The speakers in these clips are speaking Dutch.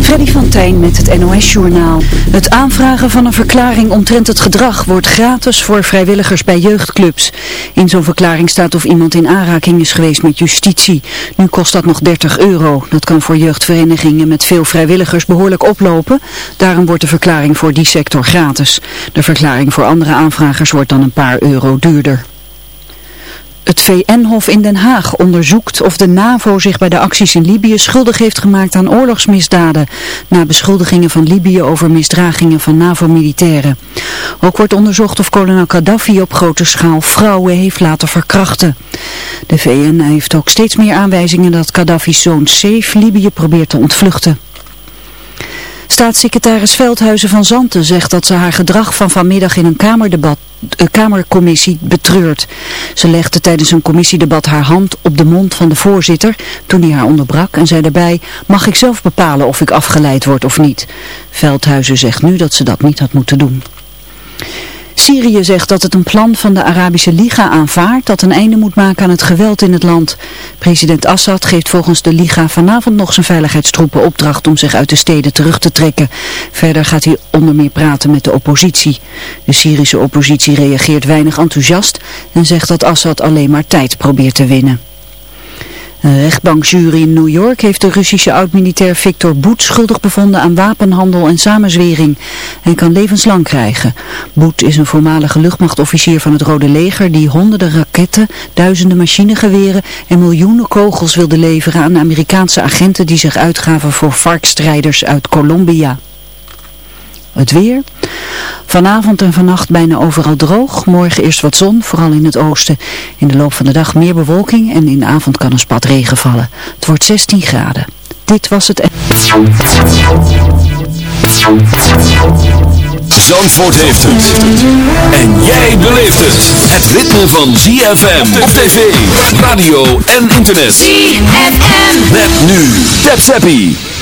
Freddy van Tijn met het NOS-journaal. Het aanvragen van een verklaring omtrent het gedrag wordt gratis voor vrijwilligers bij jeugdclubs. In zo'n verklaring staat of iemand in aanraking is geweest met justitie. Nu kost dat nog 30 euro. Dat kan voor jeugdverenigingen met veel vrijwilligers behoorlijk oplopen. Daarom wordt de verklaring voor die sector gratis. De verklaring voor andere aanvragers wordt dan een paar euro duurder. Het VN-hof in Den Haag onderzoekt of de NAVO zich bij de acties in Libië schuldig heeft gemaakt aan oorlogsmisdaden, na beschuldigingen van Libië over misdragingen van NAVO-militairen. Ook wordt onderzocht of kolonel Gaddafi op grote schaal vrouwen heeft laten verkrachten. De VN heeft ook steeds meer aanwijzingen dat Gaddafi's zoon Saif Libië probeert te ontvluchten. Staatssecretaris Veldhuizen van Zanten zegt dat ze haar gedrag van vanmiddag in een kamerdebat, een kamercommissie betreurt. Ze legde tijdens een commissiedebat haar hand op de mond van de voorzitter toen hij haar onderbrak en zei daarbij, mag ik zelf bepalen of ik afgeleid word of niet. Veldhuizen zegt nu dat ze dat niet had moeten doen. Syrië zegt dat het een plan van de Arabische Liga aanvaardt dat een einde moet maken aan het geweld in het land. President Assad geeft volgens de Liga vanavond nog zijn veiligheidstroepen opdracht om zich uit de steden terug te trekken. Verder gaat hij onder meer praten met de oppositie. De Syrische oppositie reageert weinig enthousiast en zegt dat Assad alleen maar tijd probeert te winnen. Een rechtbankjury in New York heeft de Russische oud-militair Victor Boet schuldig bevonden aan wapenhandel en samenzwering. Hij kan levenslang krijgen. Boet is een voormalige luchtmachtofficier van het Rode Leger die honderden raketten, duizenden machinegeweren en miljoenen kogels wilde leveren aan Amerikaanse agenten die zich uitgaven voor varkstrijders uit Colombia. Het weer. Vanavond en vannacht bijna overal droog. Morgen eerst wat zon, vooral in het oosten. In de loop van de dag meer bewolking en in de avond kan een spat regen vallen. Het wordt 16 graden. Dit was het... Zandvoort heeft het. En jij beleeft het. Het ritme van ZFM op tv, radio en internet. ZFM. Met nu. Tap Zappie.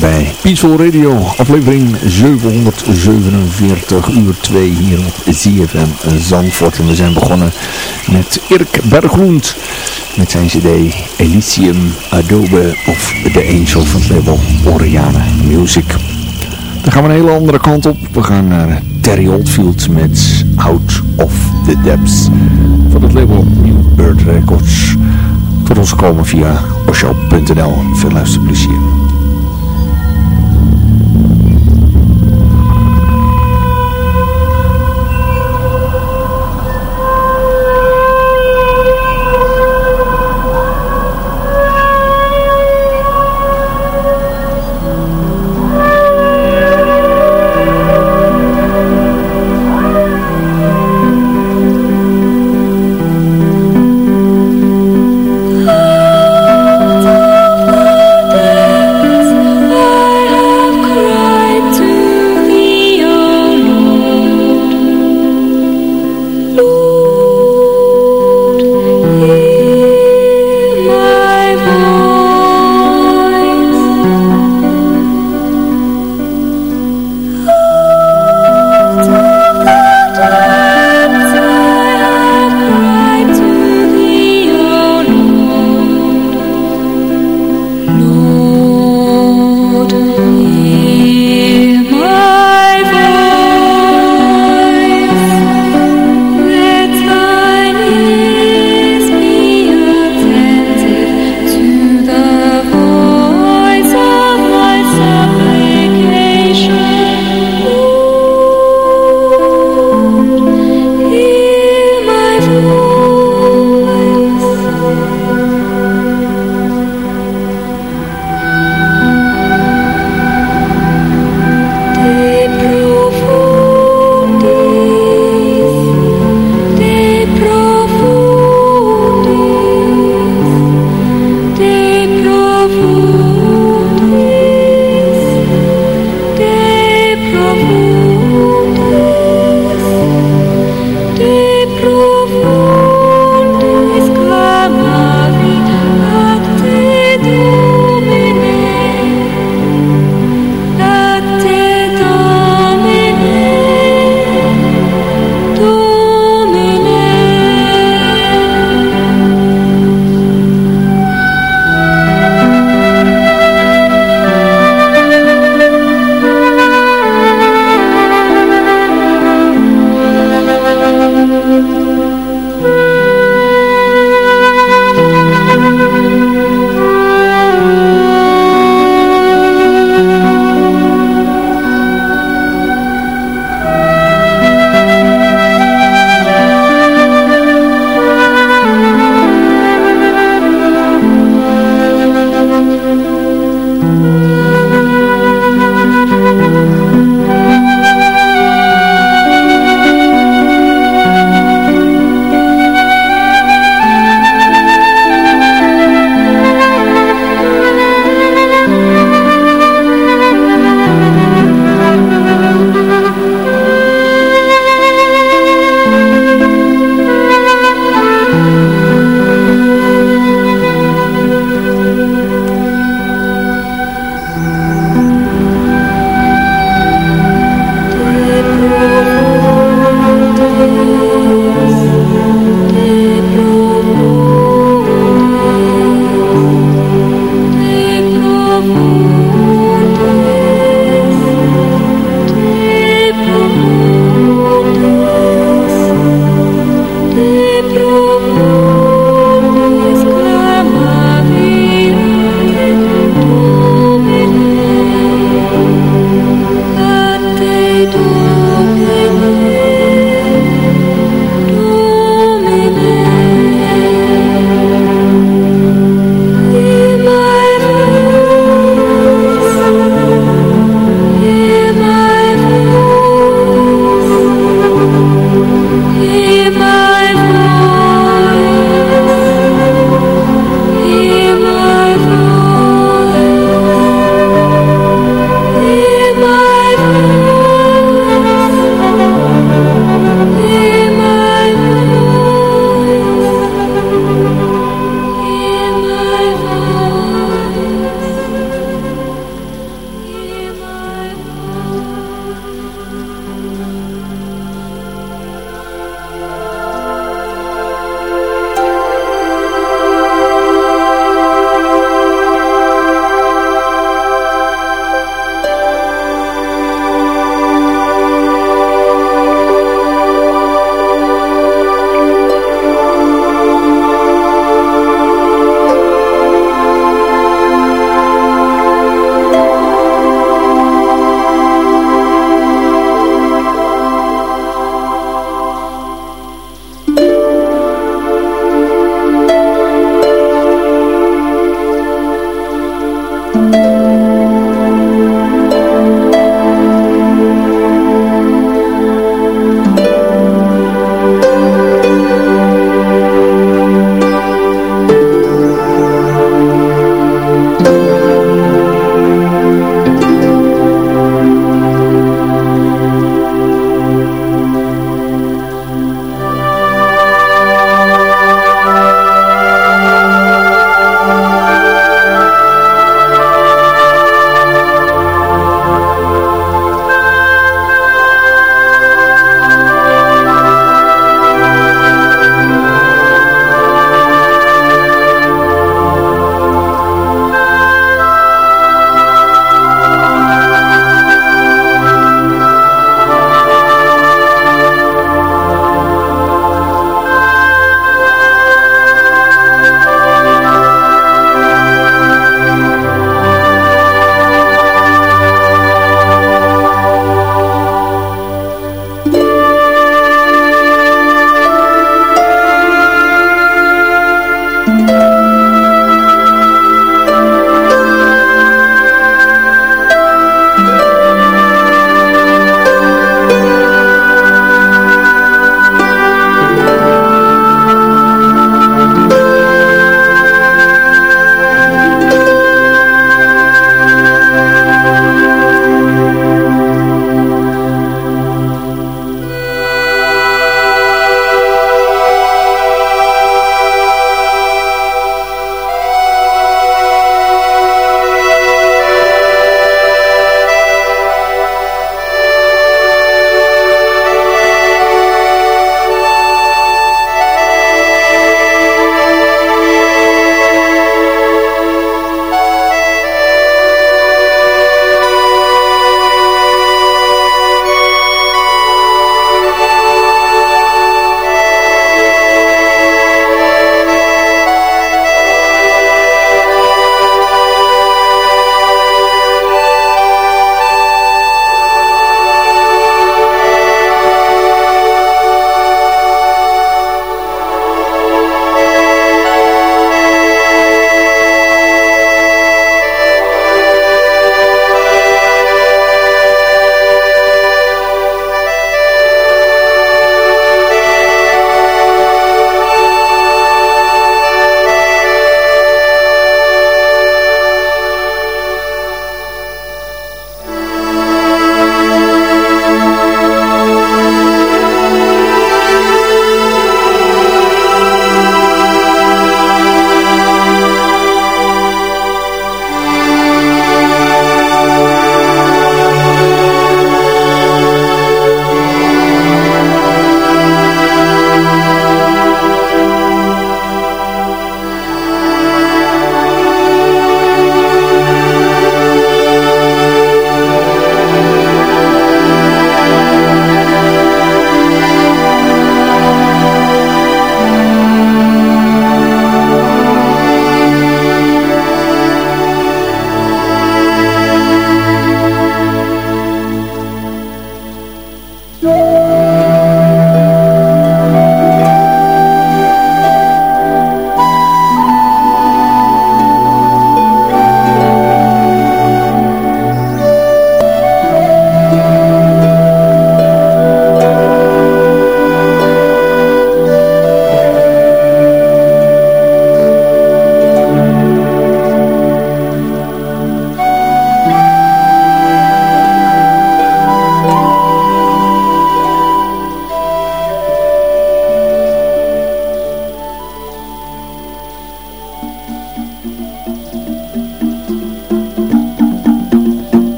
Bij Peaceful Radio, aflevering 747, uur 2 hier op ZFM Zandvoort. En we zijn begonnen met Irk Berglund met zijn cd Elysium Adobe of The Angel van het label Oriana Music. Dan gaan we een hele andere kant op. We gaan naar Terry Oldfield met Out of the Depths van het label New Bird Records. Tot ons komen via osho.nl. Veel luisterplezier.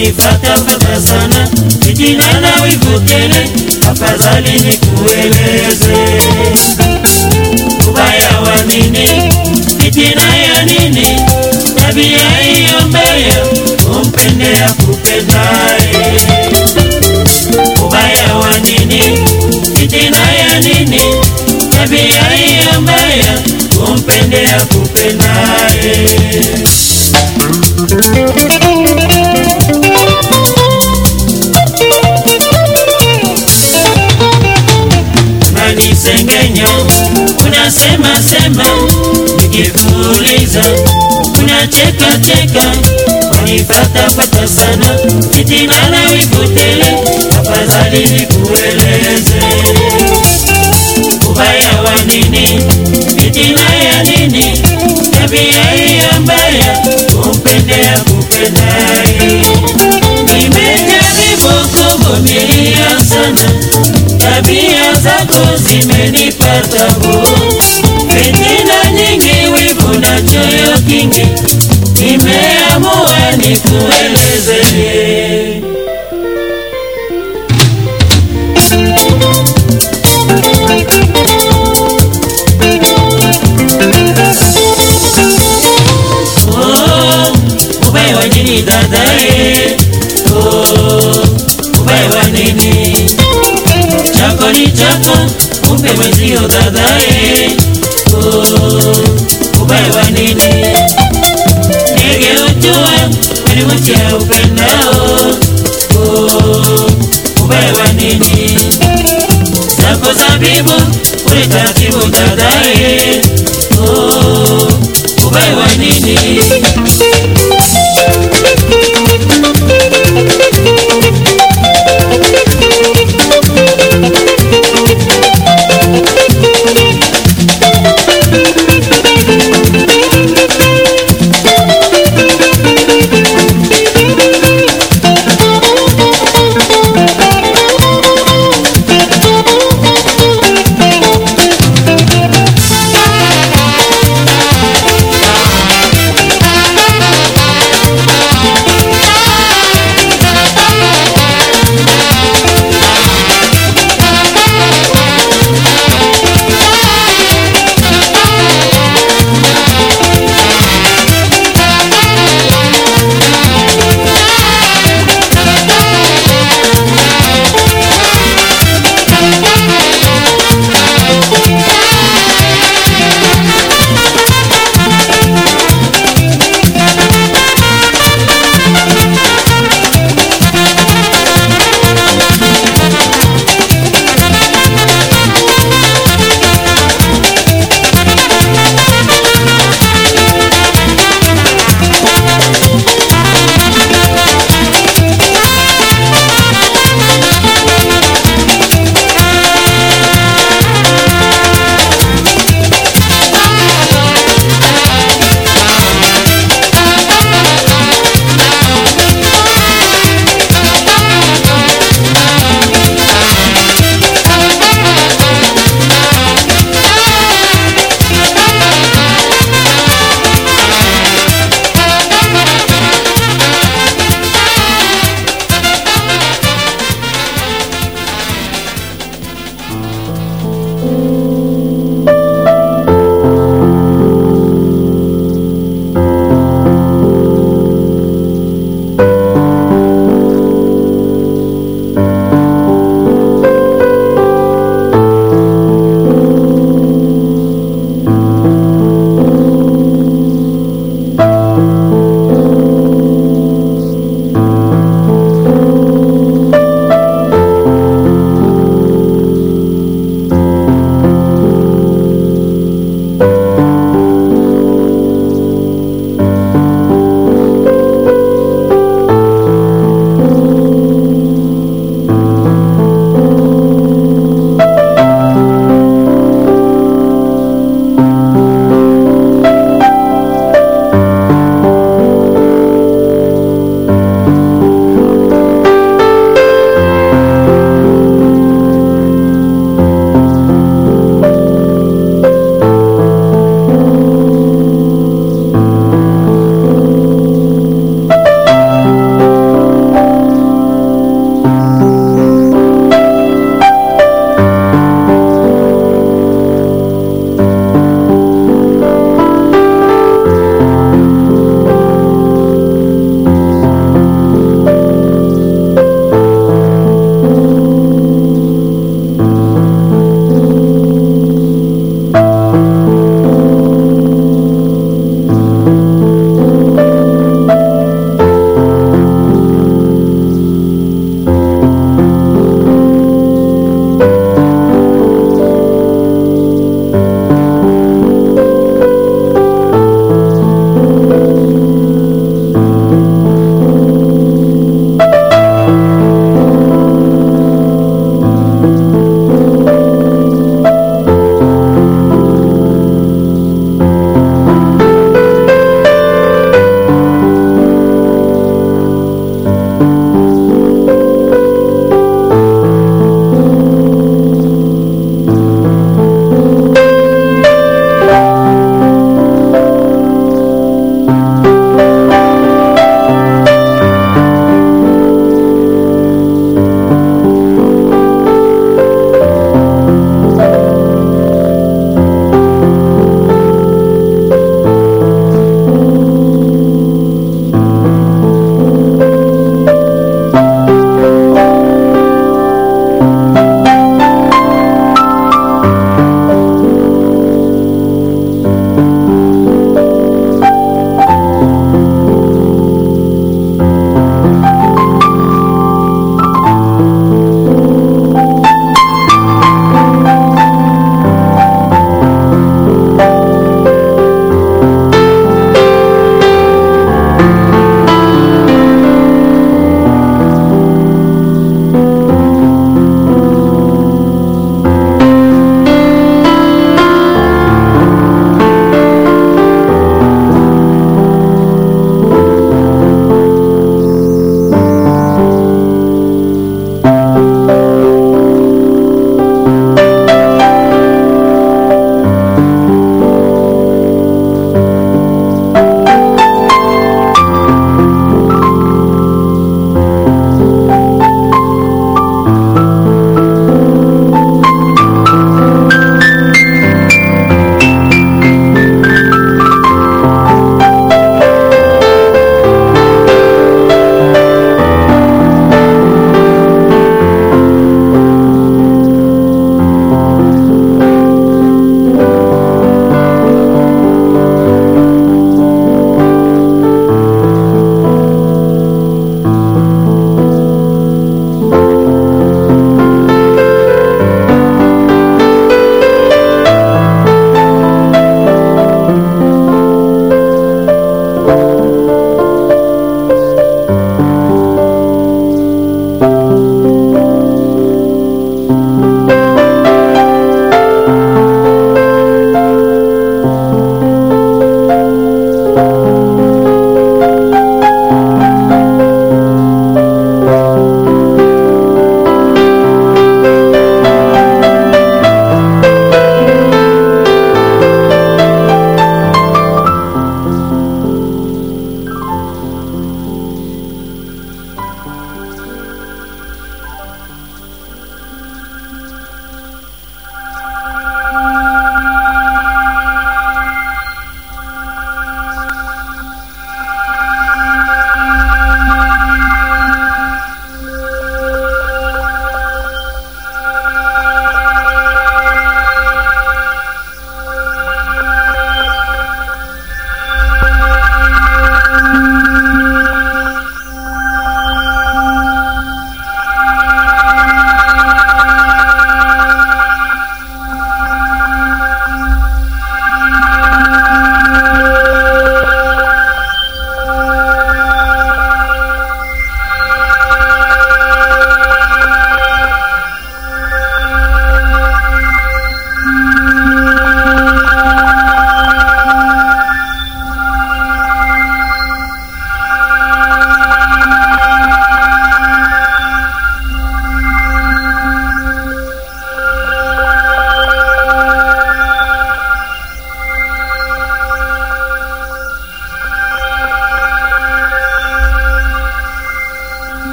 Unifata fata sana fitina na wivu tele afadhali nikueleze. Ubaya wa nini? Fitina ya nini? Tabia hiyo mbaya fitina ya mbaya umpendea kupendaye unasema sema nikikuuliza unacheka cheka wanifata fata sana. Fitina na wivutele afadhali nikueleze. Ubaya wa nini? Fitina ya nini? Tabia hiyo mbaya umpendea kupendaye nimejaribu kuvumilia sana tabia zako zimenipa tabu fitina nyingi wivu na choyo kingi. Nimeamua nikueleze. Oh, ubaya wa nini dadae oh, ubaya wa nini chako kumbe mwenzio dadae oh, ubaya nini? Ndege utua ulimwachia upendao. Oh, ubaya nini? Zako zabibu ulitatibu dadae oh, ubaya nini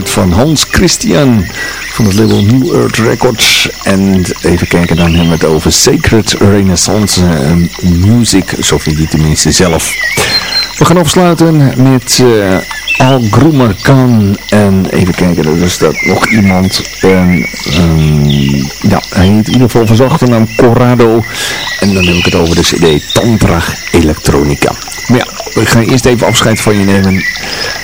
Van Hans Christian van het label New Earth Records. En even kijken, dan hebben we het over Sacred Renaissance eh, Music, zo vindt hij tenminste zelf. We gaan afsluiten met uh, Al Groemer Khan. En even kijken, er is dat nog iemand. En, um, ja, hij heet in ieder geval van zijn achternaam Corrado. En dan heb ik het over de cd Tantra Electronica. Maar ja, we gaan eerst even afscheid van je nemen.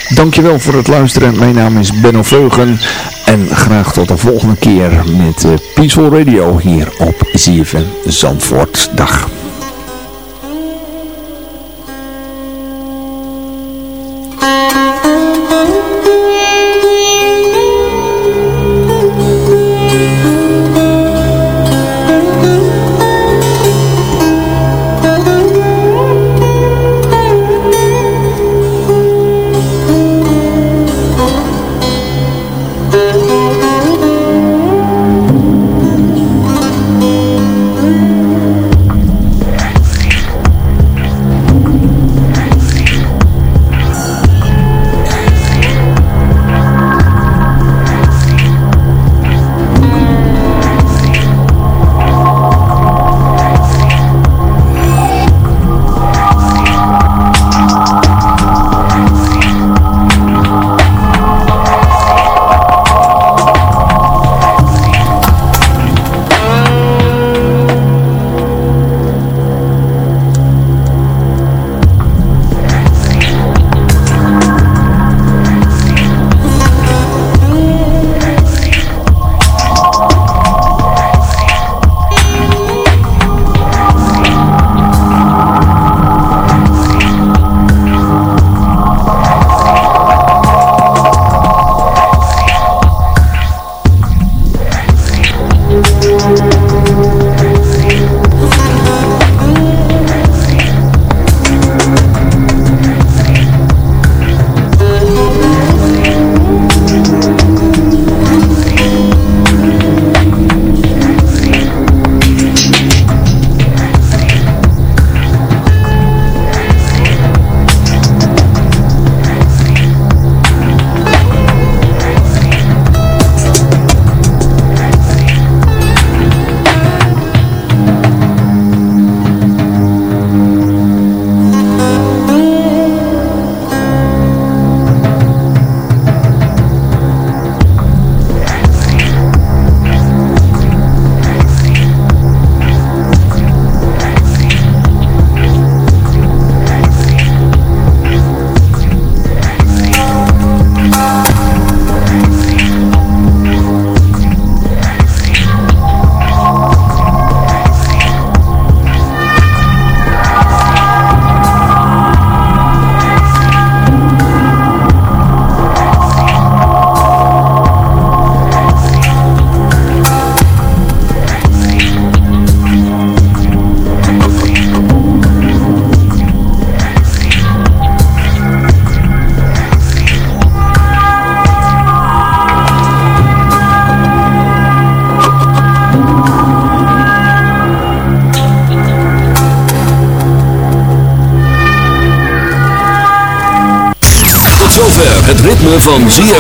Dankjewel voor het luisteren. Mijn naam is Benno Veugen. En graag tot de volgende keer met uh, Peaceful Radio hier op ZFM Zandvoort. Dag. Van